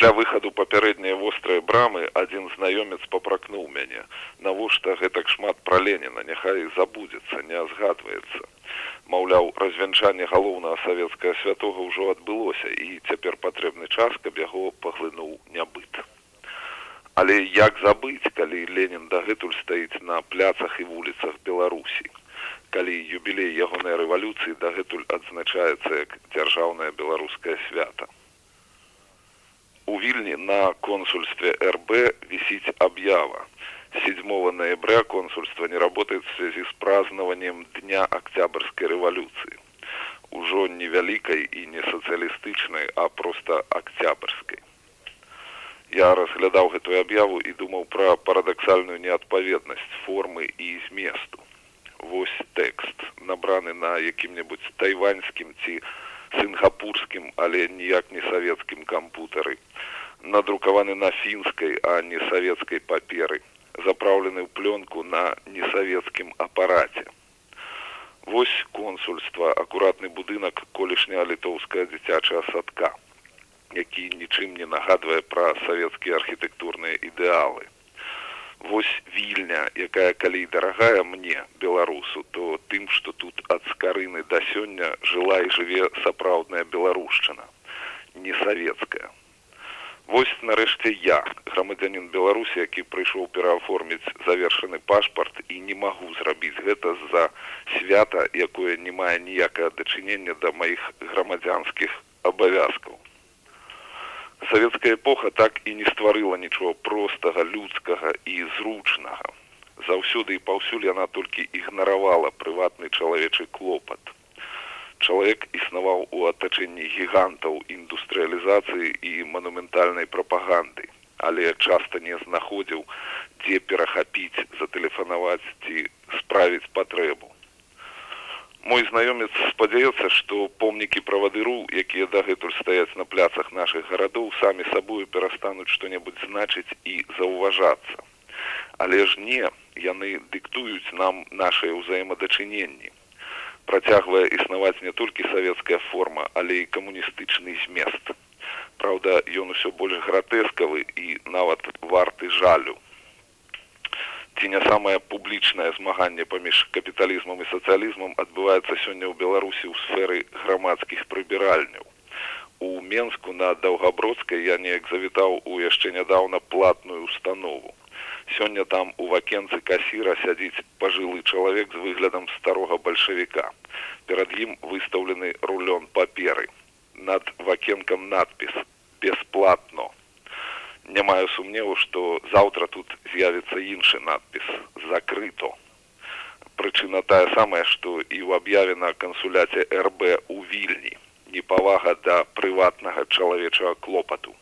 пасля выхаду папярэдняй вострыя брамы адзін знаёмец папракнуў мяне. Навошта гэтак шмат пра леніна? Няхай забудзецца не згадваецца маўляў развянчанне галоўнага савецкага святога ўжо адбылося і цяпер патрэбны час каб яго паглынуў нябыт. Але як забыць калі ленін дагэтуль стаіць на пляцах і вуліцах беларусі? Калі юбілей ягонай рэвалюцыі дагэтуль адзначаецца як дзяржаўнае беларускае свята у вільні на консульстве рб висіць аб'ява 7 ноября консульство не работает в связи с празднованием дня октябрьской революции. Ужо невялікай і не сацыялістычнай а просто октябрьской. Я разглядаў гэтую аб'яву і думаў пра парадаксальную неадпаведнасць формы і зместу вось тэкст набраны на якім-небудзь тайваньскім ці сінгапурскім але ніяк не савецкім кампутары надрукаваны на фінскай а не савецкай паперы запраўлены ў плёнку на несавецкім апараце. Вось консульства акуратны будынак колішняга літоўская дзіцячая садка, які нічым не нагадвае пра савецкія архітэктурныя ідэалы. Вось вільня, якая калі дарагая мне беларусу, то тым, што тут ад скарыны да сёння жыла і жыве сапраўдная беларушчына, не савецкая. Вось нарэшце я грамадзянин беларусі які прыйшоў перааформіць завершаны пашпарт і не магу зрабіць гэта з-за свята якое не мае ніякае дачынення да маіх грамадзянскіх абавязкаў савецкая эпоха так і не стварыла нічого простага людскага і зручнага. Заўсёды і паўсюль яна толькі ігнаравала прыватны чалавечы клопат. Чалавек існаваў у атачэнні гігантаў індустрыялізацыі і манументальнай прапаганды але часта не знаходзіў дзе перахапіць затэлефанаваць ці справіць патрэбу мой знаёмец спадзяецца што помнікі правадыру якія дагэтуль стаяць на пляцах нашых гарадоў самі сабою перастануць што-небудзь значыць і заўважацца але ж не яны дыктуюць нам нашыя ўзаемадачыненні працягвае існаваць не толькі савецкая форма, але і камуністычны змест. Праўда, ён усё больш гратэскавы і нават варты жалю. Ці не самае публічнае змаганне паміж капіталізмам і сацыялізмам адбываецца сёння ў Беларусі ў сферы грамадскіх прыбіральняў. У Менску на Даўгабродскай я неяк завітаў у яшчэ нядаўна платную установу. Сёння там у вакенцы касіра сядзіць пажылы чалавек з выглядам старога бальшавіка перад ім выстаўлены рулён паперы. Над вакенкам надпіс бесплатно не маю сумневу што заўтра тут з'явіцца іншы надпіс закрыто прычына тая самая што і ў аб'яве на кансуляце рб у вільні. Непавага да прыватнага чалавечага клопату.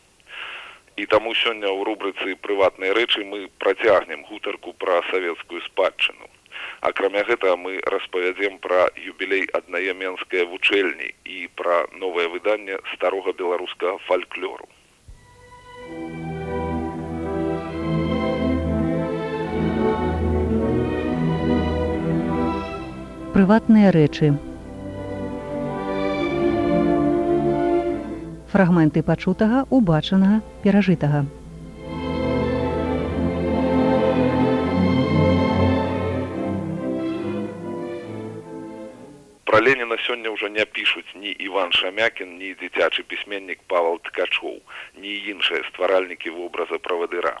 І таму сёння ў рубрыцы прыватныя рэчы мы працягнем гутарку пра савецкую спадчыну. Акрамя гэтага мы распавядзем пра юбілей аднаяменскай вучэльні і пра новае выданне старога беларускага фальклору прыватныя рэчы. Фрагменты пачутага убачанага перажытага Леніна сёння ўжо не пішуць ні Іван Шамякін, ні дзіцячы пісьменнік Павал Ткачоў, ні іншыя стваральнікі вобраза правадыра.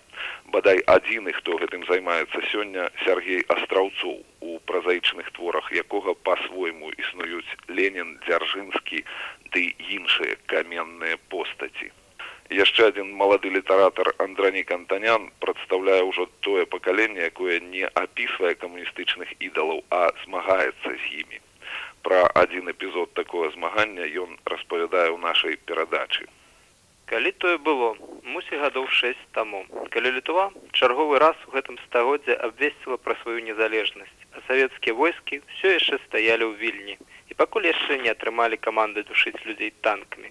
Бадай адзіны, хто гэтым займаецца сёння Сергей Астраўцоў, у празаічных творах якога па-свойму існуюць Ленін, дзяржынскі ды іншыя каменныя постаці. Яшчэ адзін малады літаратар Андрані Кантанян прадстаўляе ўжо тое пакаленне, якое не апісвае камуністычных ідалаў, а змагаецца з імі пра адзін эпізод такое змагання ён распавядае ў нашай перадачы. Калі тое было мусі гадоў 6 таму. Калі літва чарговы раз у гэтым стагоддзе абвесціла пра сваю незалежнасць а савецкія войскі все яшчэ стаялі ў вільні і пакуль яшчэ не атрымалі каманды душыць людзей танкамі.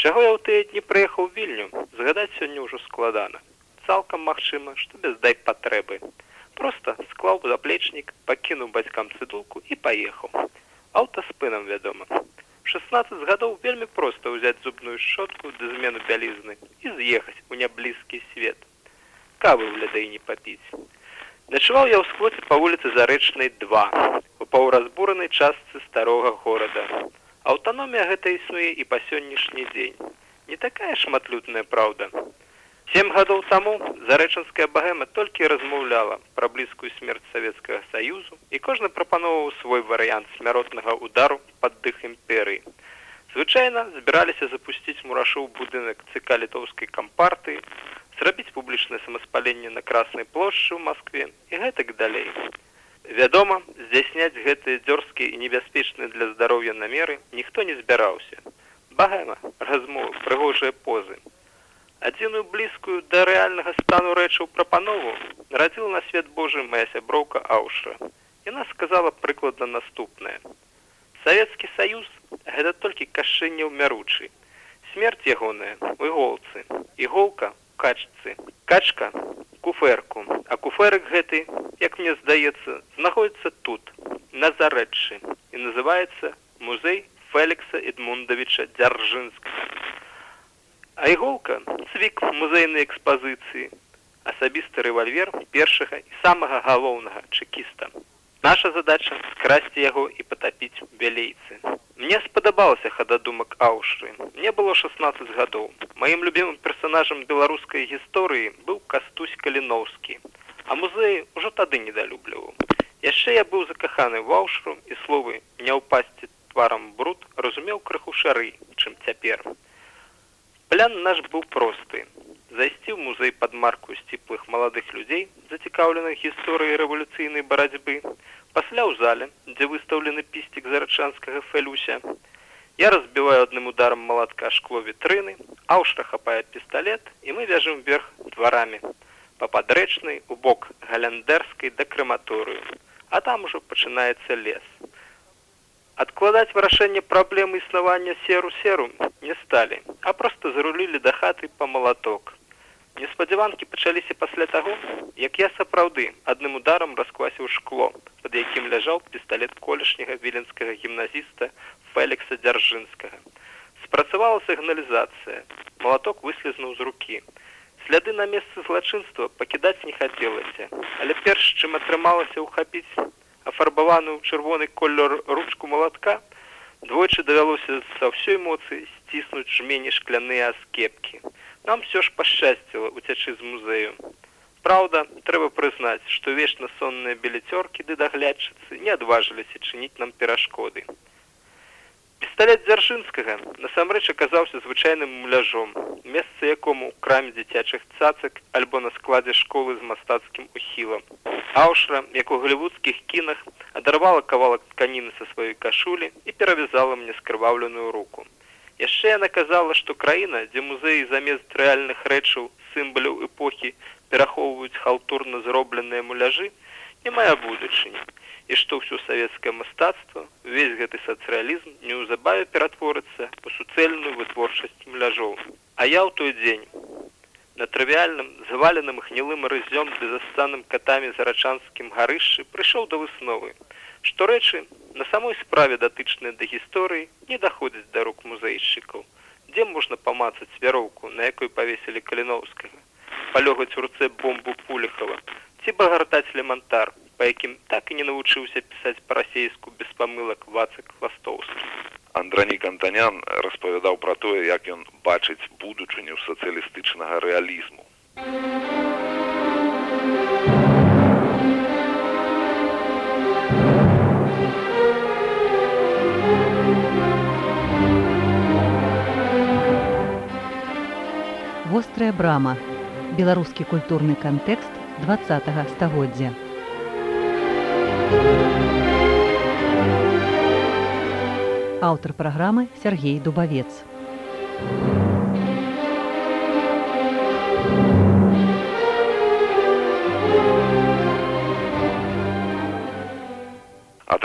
Чаго я ў тыя дні прыехаў вільню згадаць сёння ўжо складана. Цалкам магчыма што без дай патрэбы. Просто склаў заплечнік пакінуў бацькам цыдулку і паехаў аўтаспынам вядома. 16 гадоў вельмі проста ўзяць зубную шотку да змену бялізны і з'ехаць у няблізкі свет. Кавы ў лядай не папіць. Начуваў я ў сквоце па вуліцы зарэчнай два у паўразбуранай частцы старога горада. Аўтаномія гэта існуе і па сённяшні дзень. Не такая шматлютная праўда Сем гадоў таму зарэчанская багема толькі размаўляла пра блізкую смерць савецкага саюзу і кожны прапановаў свой варыянт смяротнага удару пад дых імперыі. Звычайна збіраліся запусціць мурашоў будынак цк літоўскай кампартыі, зрабіць публічнае самаспаленне на краснай плошчы ў Маскве і гэтак далей. Вядома, здзяйсняць гэтыя дзёрзкія і небяспечныя для здароўя намеры ніхто не збіраўся. Багема, размовы, прыгожыя позы, адзіную блізкую да рэальнага стану рэчаў прапанову нарадзіла на свет Божы моя сяброўка Аўша. Яна сказала прыкладна наступнае. Савецкі саюз гэта толькі кашэнне ў мяручы. Смерць ягоная у іголцы, іголка качцы, качка куферку, а куферык гэты, як мне здаецца, знаходіцца тут, на зарэчы і называецца музей Фелікса Эдмундавіча дзяржынскага. А іголка цвік музейнай экспазіцыі, асабісты рэвальвер першага і самага галоўнага чэкіста. Наша задача скрасці яго і патапіць бялейцы. Мне спадабалася хададумак Аўшры. Мне было 16 гадоў. Маім любімым персонажам беларускай гісторыі быў кастусь каліноўскі. А музеі ўжо тады недалюбліваў. Яшчэ я быў закаханы в аўшру і словы не ўпасці тварам бруд разумеў крыху шары, чым цяпер. Плян наш быў просты. Зайсці ў музей пад марку сціплых маладых людзей, зацікаўленых гісторыяй рэвалюцыйнай барацьбы, пасля ў зале, дзе выстаўлены пісцік зарачанскага фэлюся. Я разбіваю адным ударам малатка шкло вітрыны, аўшра хапае пісталлет і мы вяжем вверх дварамі па падрэчнай у бок галяндэрскай да крэматорыю, а там ужо пачынаецца лес. Адкладаць вырашэнне праблемы існавання серу серу не сталі, а проста зарулілі да хаты па малаток. Неспадзяванкі пачаліся пасля таго, як я сапраўды адным ударам расквасіў шкло, пад якім ляжаў пісталлет колішняга віленскага гімназіста Фелікса дзяржынскага. Спрацавала сігналізацыя. Малаток выслізнуў з рукі. Сляды на месцы злачынства пакідаць не хацелася, але перш чым атрымалася ўхапіць афарбаваную ў чырвоны колер ручку малатка двойчы давялося са ўсёй моцы сціснуць жмені шкляныя аскепкі нам все ж пашчасціла уцячы з музею Праўда трэба прызнаць што вечна сонныя біліцёркі ды даглядчыцы не адважыліся чыніць нам перашкоды пісталет дзяржынскага насамрэч аказаўся звычайным муляжом месца якому краме дзіцячых цацак альбо на складзе школы з мастацкім ухілам. Аўшра як у голливудскіх кінах адарвала кавалак тканіны са сваёй кашулі і перавязала мне скрываўленую руку. Яшчэ яна казала што краіна дзе музеі замест рэальных рэчаў сімбаляў эпохі перахоўваюць халтурна зробленыя муляжы не мае будучыні і што ўсё савецкае мастацтва увесь гэты сацыялізм неўзабаве ператворыцца па суцэльную вытворчасць мляжоў а я ў той дзень на трывіальным заваленым гнілым рызём ды застанным катамі зарачанскім гарышчы прыйшоў да высновы што рэчы на самой справе датычныя да гісторыі не даходзяць да рук музейшчыкаў дзе можна памацаць вяроўку на якой павесілі каліноўскага палёгаць у руцэ бомбу пулехава ці багартаць лемантар па якім так і не навучыўся пісаць па-расейску без памылак вацак хвастоўскі. Андранік Антанян распавядаў пра тое, як ён бачыць будучыню сацыялістычнага рэалізму. Вострая брама. Беларускі культурны кантэкст дваццатага стагоддзя. Аўтар праграмы Сергей Дубавец.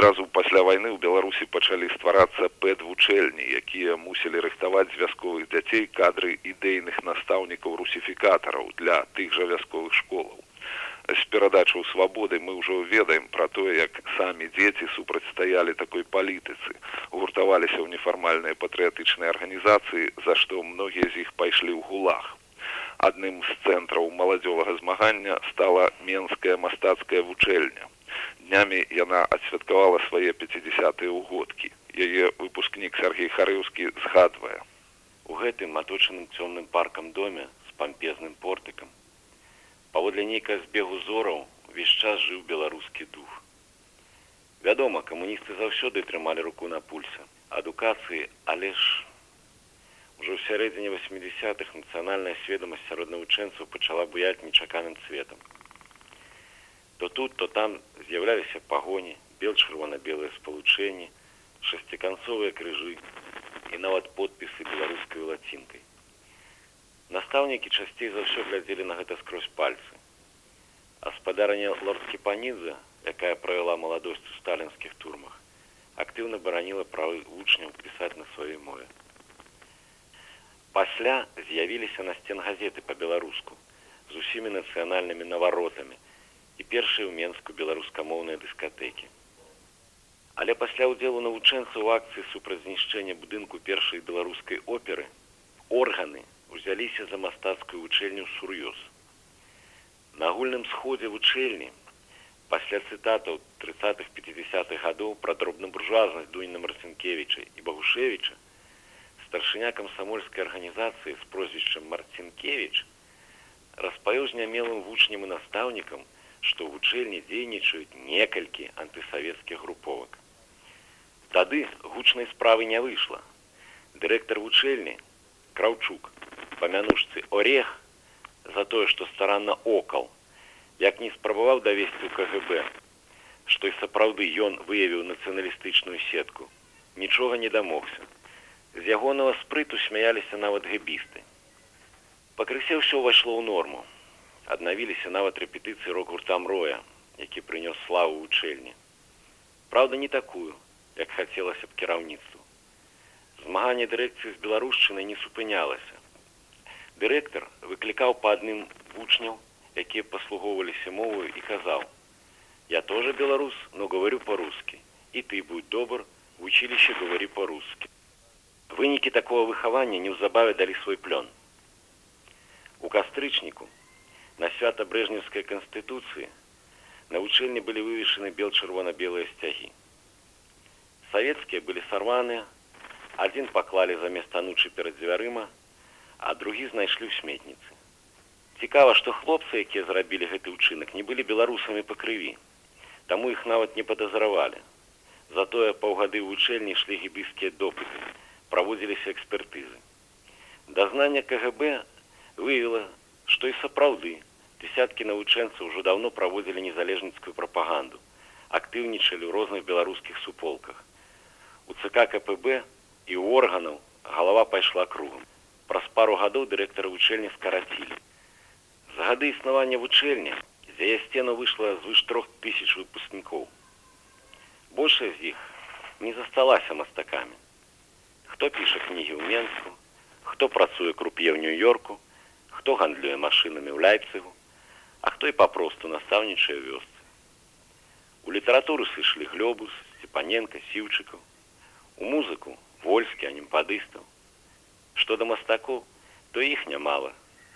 адразу пасля вайны ў беларусі пачалі стварацца пэдвучэльні якія мусілі рыхтаваць з вясковых дзяцей кадры ідэйных настаўнікаў русіфікатараў для тых жа вясковых школаў з перадачаў свабоды мы ўжо ведаем пра тое як самі дзеці супрацьстаялі такой палітыцы гуртаваліся ў нефармальныя патрыятычныя арганізацыі за што многія з іх пайшлі ў гулах. Адным з цэнтраў маладзёвага змагання стала менская мастацкая вучэльня днямі яна адсвяткавала свае 50 угодкі яе выпускнік сергей харыўскі згадвае у гэтым аточаным цёмным паркам доме з пампезным портыкам паводле нейкага збегу зораў увесь час жыў беларускі дух вядома камуністы заўсёды трымалі руку на пульсе адукацыі але ж Ужо ў сярэдзіне 80-х нацыянальная сведомасць сярод навучэнцаў пачала буяць нечаканым цветам. То тут, то там з'яўляліся пагоні, бел-чырвона-белыя спалучэнні, шасціканцовыя крыжы і нават подпісы беларускай лацінкай. Настаўнікі часцей за ўсё глядзелі на гэта скрозь пальцы. А спадарня лордкі панідзе, якая правяла маладосць у сталінскіх турмах, актыўна бараніла правы вучняў пісаць на сваёй мове пасля з'явіліся на сцен газеты по-беларуску з усімі нацыянальнымі наваротамі і першыя ў менску беларускамоўныя дыскатэкі але пасля ўдзелу навучэнцаў акцыі супраць-знішчэння будынку першай беларускай оперы органы узяліся за мастацкую вучэльню сур'ёз. На агульным сходзе вучэльні пасля цытатаў тридцатых пятидесятых гадоў пра дробнабуржуазнасць дуйна марцінкевича і багушевича старшыня камсамольскай арганізацыі з прозвішчам марцінкевич распавёў знямелым вучням і настаўнікам што вучэльні дзейнічаюць некалькі антысавецкіх груповак. Тады гучнай справы не выйшла. Дырэктар вучэльні краўчук памянушцы орех за тое што старанна окал як не спрабаваў давесці ў кгб што і сапраўды ён выявіў нацыяналістычную сетку нічога не дамогся з ягонага спрыту смяяліся нават гэбісты. Пакрысе ўсё ўвайшло ў норму. Аднавіліся нават рэпетыцыі рок гуртам роя які прынёс славу вучэльні Праўда не такую як хацелася б кіраўніцтву. Змаганне дырэкцыі з беларушчынай не супынялася дырэктар выклікаў па адным вучняў якія паслугоўваліся мовою і казаў я тоже беларус но говорю по-русски і ты будь добр в училище говори по-русски Вынікі такого выхавання неўзабаве далі свой плён. У кастрычніку на свята брэжневскай канстытуцыі на вучэльні былі вывешаны бел-чырвона-белыя сцягі. Савецкія былі сарваныя, адзін паклалі замест анучы перад дзвярыма, а другі знайшлі ў сметніцы. Цікава, што хлопцы, якія зрабілі гэты ўчынак, не былі беларусамі па крыві, таму іх нават не падазравалі. Затое паўгады вучэльні ішлі гібіскія допыты праводзіліся экспертызы. Дазнанне КГБ выявіла, што і сапраўды десяткі навучэнцаў ўжо даўно праводзілі незалежніцкую прапаганду, актыўнічалі ў розных беларускіх суполках. У ЦК КПБ і ў органаў галава пайшла кругам. Праз пару гадоў дырэктара вучэльні скарацілі. За гады існавання вучэльня з яе сцену выйшла звыш трох тысяч выпускнікоў. Большая з іх не засталася мастакамі хто піша кнігі ў менску хто працуе круп'е ў нью-йорку хто гандлюе машынамі ў ляйцыгу а хто і папросту настаўнічае вёсцы у літаратуру сышлі глёбус сцепаненко сіўчыкаў у музыку вольскі анімпадыстаў што да мастаку то іх нямала.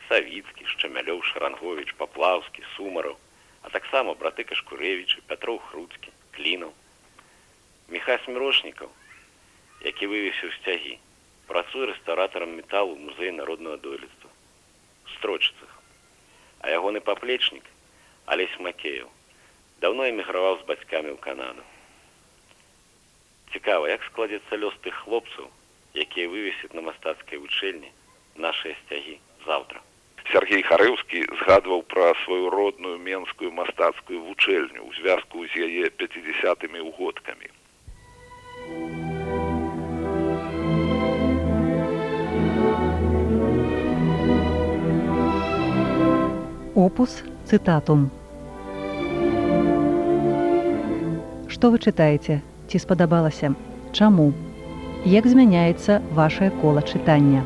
Савіцкі шчамялёў шарангович паплаўскі сумараў а таксама браты кашкурэвічы пятроў хруцкі клінаў. Міха смірошнікаў які вывесіў сцягі працуе рэстаратарам металу музей народного дойлідства строчцах а ягоны паплечнік алесь макеяў давно эміграваў з бацькамі ў канаду. Цікава як складзецца лёс тых хлопцаў якія вывесяць на мастацкай вучэльні нашыя сцягі заўтра Сергей Харыўскі згадваў пра сваю родную менскую мастацкую вучэльню ў звязку з яе 50тымі ўгодкамі. Опус цытатум. Што вы чытаеце? Ці спадабалася? Чаму? Як змяняецца вашае кола чытання?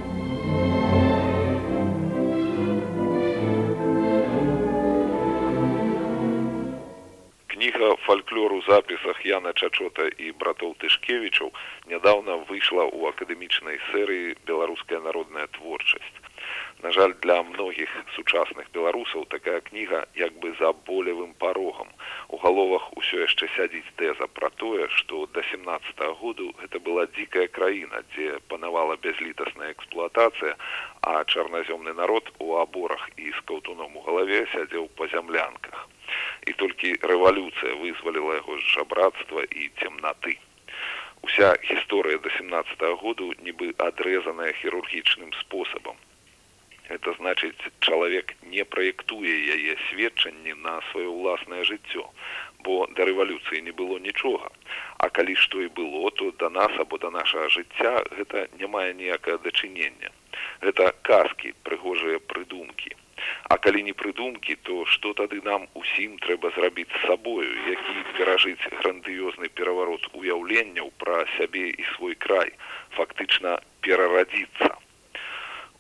Кніга фальклор у запісах Яна Чачота і братоў Тышкевічаў нядаўна выйшла ў акадэмічнай серыі беларуская народная творчасць. На жаль, для многіх сучасных беларусаў такая кніга як бы за болевым парогам. У галовах усё яшчэ сядзіць тэза пра тое, што да 17 -го году гэта была дзікая краіна, дзе панавала бязлітасная эксплуатацыя, а чарназёмны народ у аборах і з каўтуном у галаве сядзеў па зямлянках. І толькі рэвалюцыя вызваліла яго з жабрацтва і цемнаты. Уся гісторыя да 17 -го году нібы адрэзаная хірургічным спосабам это значыць чалавек не праектуе яе сведчанні на сваё ўласнае жыццё бо да рэвалюцыі не было нічога. А калі што і было то да нас або да нашага жыцця гэта не мае ніякае дачынення. Гэта казкі прыгожыя прыдумкі. А калі не прыдумкі то што тады нам усім трэба зрабіць з сабою які перажыць грандыёзны пераварот уяўленняў пра сябе і свой край фактычна перарадзіцца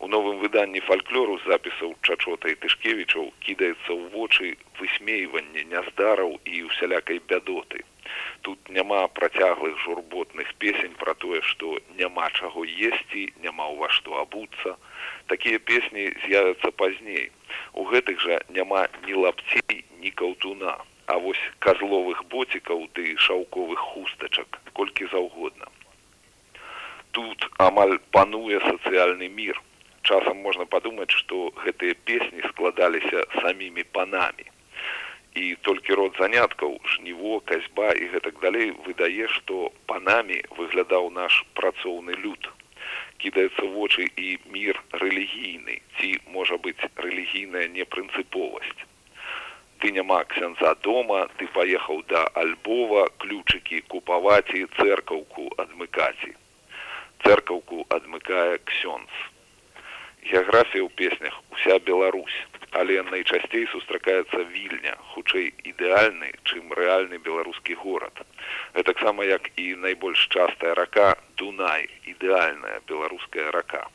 У новым выданні фальклору запісаў чачота і тышкевічаў кідаецца ў вочы высмейванне няздараў і усялякай бядоты. Тут няма працяглых журботных песень пра тое, што няма чаго есці, няма ў ва што абуцца. Такія песні з'явяцца пазней. У гэтых жа няма ні лапцей, ні каўтуна, А вось казловых боцікаў ды шаўковых хустачак, колькі заўгодна. Тут амаль пануе сацыяльны мір часам можна падумаць што гэтыя песні складаліся самімі панамі. І толькі род заняткаў жніво касьба і гэтак далей выдае што панамі выглядаў наш працоўны люд. Кідаецца вочы і мір рэлігійны ці можа быць рэлігійная непрынцыповасць. Ты няма ксяндза дома ты паехаў да альбова ключыкі купаваці цэркаўку адмыкаці цэркаўку адмыкае ксёнц геаграфія ў песнях уся Беларусь, але найчасцей сустракаецца вільня, хутчэй ідэальны, чым рэальны беларускі горад. Гэтаксама як і найбольш частая рака Дунай, ідэальная беларуская рака.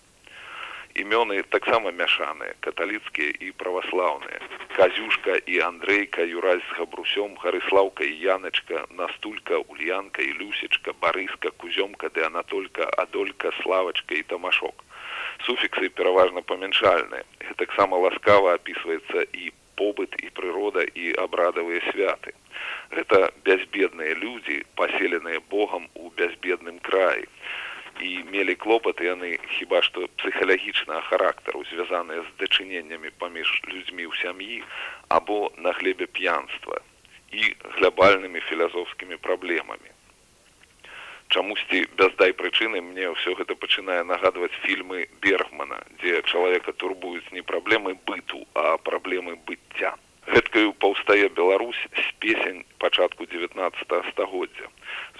Імёны таксама мяшаныя, каталіцкія і праваслаўныя. Казюшка і Андрейка, Юрась з габрусём, гарыслаўка і Яначка, настулька, ульянка і люсечка, барыска, кузёмка ды анатолька, адолька, славачка і тамашок суфіксы пераважна памяншальныя. Таксама ласкава опісваецца і побыт і прырода і абрадавыя святы. Гэта бязбедныя людзі паселеныя богам у бязбедным краі. І мелі клопаты яны хіба што псіхалагічнага характару звязаныя з дачыненнямі паміж людзьмі ў сям'і або на глебе п'янства і глябальнымі філазофскімі праблемамі чамусьці без дай прычыны мне ўсё гэта пачынае нагадваць фільмы бергмана дзе чалавека турбуюць не праблемы быту а праблемы быцця. Гэткаю паўстае беларусь з песень пачатку 19 стагоддзя.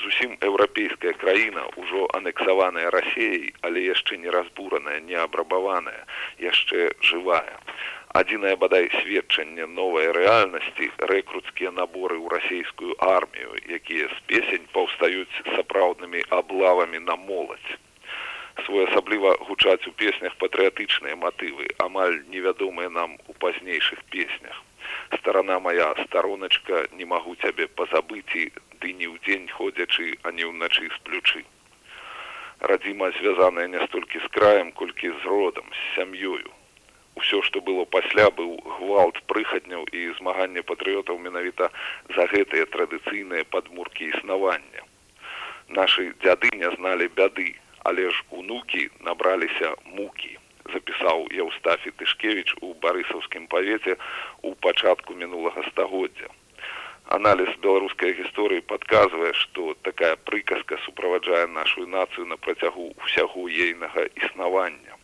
Зусім еўрапейская краіна ўжо анексаваная рассеяй але яшчэ не разбураная не абрабаваная яшчэ жывая адзінае бадай сведчанне новай рэальнасці рэкруцкія наборы ў расійскую армію якія з песень паўстаюць сапраўднымі аблавамі на моладзь. Своеасабліва гучаць у песнях патрыятычныя матывы амаль невядомыя нам у пазнейшых песнях. Старана моя староначка не магу цябе пазабыці ды не ў дзень ходзячы а не ўначы сплючы радзіма звязаная не столькі з краем колькі з родам з сям'ёю ўсё што было пасля быў гвалт прыхадняў і змаганне патрыётаў менавіта за гэтыя традыцыйныя падмуркі існавання. Нашы дзяды не зналі бяды але ж унукі набраліся мукі запісаў яўстафі тышкевич у барысаўскім павеце у пачатку мінулага стагоддзя. Аналіз беларускай гісторыі падказвае што такая прыказка суправаджае нашу нацыю на працягу ўсяго ейнага існавання.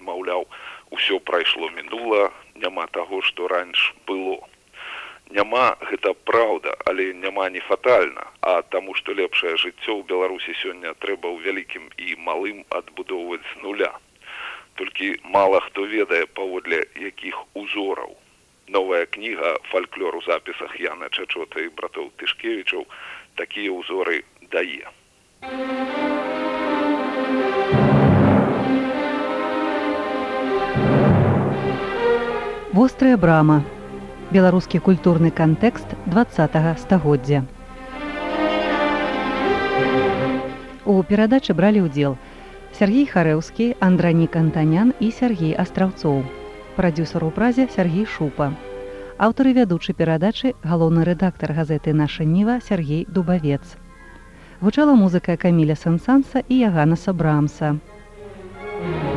Маўляў ўсё прайшло мінула няма таго што раньш было. Няма гэта праўда але няма не фатальна а таму што лепшае жыццё ў беларусі сёння трэба ў вялікім і малым адбудоўваць з нуля. Толькі мала хто ведае паводле якіх узораў. Новая кніга фальклор у запісах Яна Чачота і братоў Тышкевічаў такія ўзоры дае. Вострая брама. Беларускі культурны кантэкст два стагоддзя. У перадачы бралі ўдзел Сергей Харэўскі, Андранік Антанян і Сергей Астраўцоў. Прадюсер у празе Сергей Шупа. Аўтары вядучы перадачы галоўны рэдактар газеты наша ніва Сергей Дубавец. Гучала музыка Каміля Сансанса і Яганаса Брамса. Thank you.